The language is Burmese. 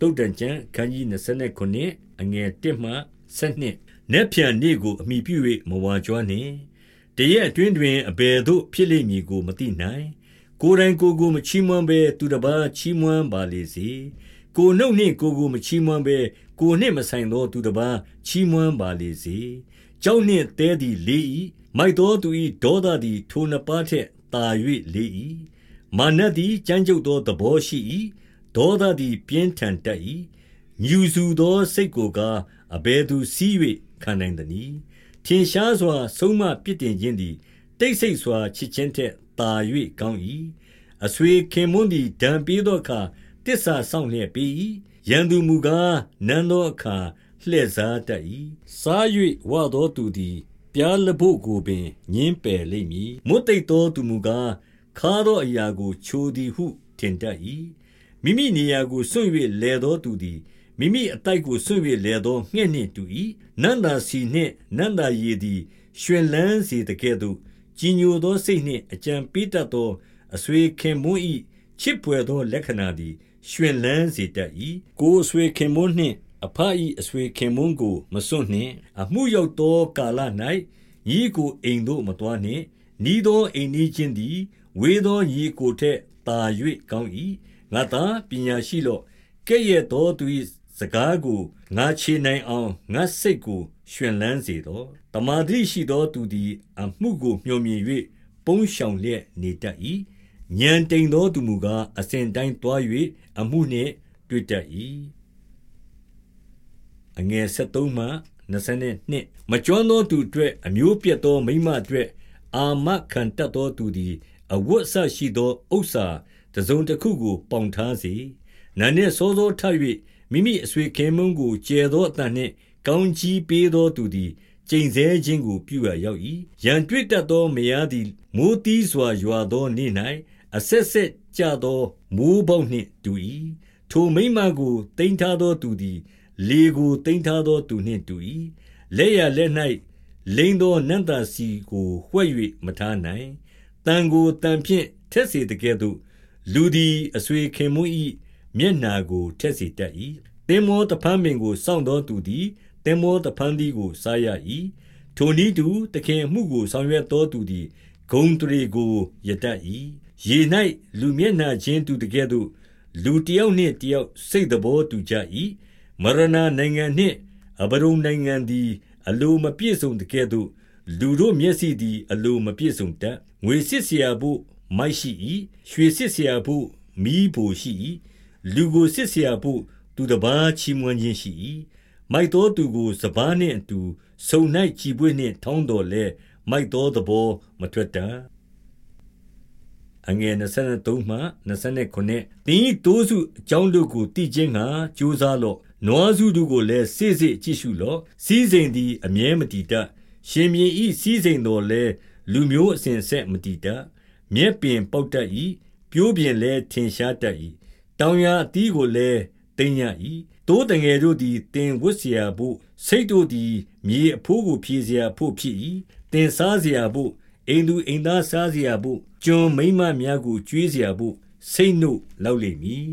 တုတ်တန်ကျမ်းခန်းကြီး29အငယ်1မှ7နက်ဖြန်နေ့ကိုအမိပြု၍မဝါကြွားနှင့်တရက်အတွင်းတွင်အဘယ်သို့ဖြစ်လိမ့်မည်ကိုမသိနိုင် ကိုယ်တိုင်ကိုယ်ကိုမချီးမွမ်းဘဲသူတစ်ပါးချီးမွမ်းပါလေစေကိုနှုတ်နှင့်ကိုကိုမချီးမွမ်းဘဲကိုနှင့်မဆိုင်သောသူတစ်ပါးချီးမွမ်းပါလေစေကြောက်နှင့်တဲသည်လေး၏မိုက်သောသူ၏ဒေါသသည် ထိုနှစ်ပါးထက်သာ၍လေး၏မာနသည်ကြမ်းကြုတ်သောသဘောရှိ၏ ဒေါသသည်ပြင်းထန်တတ်၏ညူစုသောစိတ်ကိုကားအဘယ်သူစီး၍ခံနိုင်သနည်းထင်ရှားစွာ ဆုံးမပြစ်တင်ခြင်းသည်တိတ်ဆိတ်စွာချစ်ခြင်းထက်သာ၍ကောင်း၏အဆွေခင်မွန်းသည်ဒံပေးသောအခါတစ္ဆာဆောင်လျက်ပေး၏ရန်သူမူကားနန်းသောအခါလှည့်စားတတ်၏စား၍ဝသောသူသည်ပြားလဖို့ကိုပင်ညင်းပယ်လိမ့်မည်မွတ်တိတ်သောသူမူကားခါသောအရာကို ချိုသည်ဟုထင်တတ်၏ မိမိနေရာကိုစွန့်၍လဲသောသူသည်မိမိအတိုက်ကိုစွန့်၍လဲသောငှက်နှင့်တူ၏နန္တာစီနှင့်နန္တာရည်သည်ရှင်လန်းစေတကဲ့သို့ကြီးညိုသောစိတ်နှင့်အကြံပေးတတ်သောအဆွေခင်မွန်း၏ချစ်ပွေသောလက္ခဏာသည်ရှင်လန်းစေတတ်၏ကိုယ်အဆွေခင်မွန်းနှင့်အဖအ၏အဆွေခင်မွန်းကိုမစွန့်နှင့်အမှုရောက်သောကာလ၌ညီကိုအိမ်သို့မတော်နှင့်ဤသောအိမ်ကြီးချင်းသည်ဝေသောညီကိုထက်သာ၍ကောင်း၏ ငါသာပညာရှိလော့ကဲ့ရဲ့သောသူ၏စကားကိုငါချေနိုင်အောင်ငါစိတ်ကိုရှင်လန်းစေတော့တမာတိရှိသောသူသည်အမှုကိုမျှော်မြင်၍ပုံရှောင်လျက်နေတတ်၏ဉာဏ်တိမ်သောသူမူကားအစဉ်တိုင်းတွား၍အမှုနှင့်တွေ့တတ်၏အငယ်73မှ22မကျွမ်းသောသူအတွက်အမျိုးပြတ်သောမိမအတွက်အာမခံတတ်သောသူသည်အဝတ်အဆရှိသောဥစ္စာ တစုံတစ်ခုကိုပေါင်ထားစေနာနှင့်စောစောထ၍မိမိအဆွေခင်မုန်းကိုကျဲသောအတန်နှင့်ကောင်းကြီးပေးသောသူသည်ကျိန်ဆဲခြင်းကိုပြုရရောက်၏ရန်တွေ့တတ်သောမယားသည်မိုးတီးစွာရွာသောနေ့၌အဆက်ဆက်ကြသောမိုးပေါက်နှင့်တူ၏ထိုမိမကိုတင်ထားသောသူသည် လေကိုတင်ထားသောသူနှင့်တူ၏လက်ရလက်၌လိန်သောနန္တာစီကိုဝှက်၍မထားနိုင်တန်ကိုတန်ဖြင့်ထက်စေတကဲ့သို့ လူသည်အဆွေခင်မွ၏မျက်နာကိုထက်စေတတ်၏သင်မောတဖန်ပင်ကိုစောင့်တော်သူသည်သင်မောတဖန်သည်ကိုစားရ၏ထိုနည်းတူတခင်မှုကိုဆောင်ရွက်တော်သူသည်ဂုံတရီကိုယတတ်၏ရေ၌လူမျက်နာချင်းတူတကဲ့သို့လူတယောက်နှင့်တယောက်စိတ်တော်တူကြ၏မရဏနိုင်ငံနှင့်အဘရုံနိုင်ငံသည်အလိုမပြည့်စုံတကဲ့သို့လူတို့မျက်စိသည်အလိုမပြည့်စုံတတ်ငွေစစ်เสียဖို့ မိုက်ရှိ၏ရွှေစစ်เสียဖို့မီးဖိုရှိ၏လူကိုစစ်เสียဖို့သူတစ်ပါးချီးမွမ်းခြင်းရှိ၏မိုက်သောသူကိုစပားနှင့်အတူဆုံ၌ကြည်ပွေ့နှင့်ထောင်းတော်လဲမိုက်သောသဘောမထွက်တတ်အငယ်23မှ29တင်းဤတိုးစုအကြောင်းတို့ကိုတည်ခြင်းငှာကြိုးစားလော့နွားစုတို့ကိုလည်းစိစိကြည့်ရှုလော့စီးစိမ်သည်အမြဲမတည်တတ်ရှင်မြေဤစီးစိမ်တော်လဲလူမျိုးအစဉ်ဆက်မတည်တတ် မြက်ပင်ပေါက်တတ်၏ပြိုးပြင်လဲထင်ရှားတတ်၏တောင်ရအသီးကိုလည်းတင်ရ၏တိုးတငယ်တို့သည်တင်ဝတ်เสียဖို့စိတ်တို့သည်မြေအဖိုးကိုဖြည့်เสียဖို့ဖြစ်၏တင်စားเสียဖို့အိမ်သူအိမ်သားစားเสียဖို့ကျွန်မိမများကိုကျွေးเสียဖို့စိတ်နှုတ်လောက်လိမ့်မည်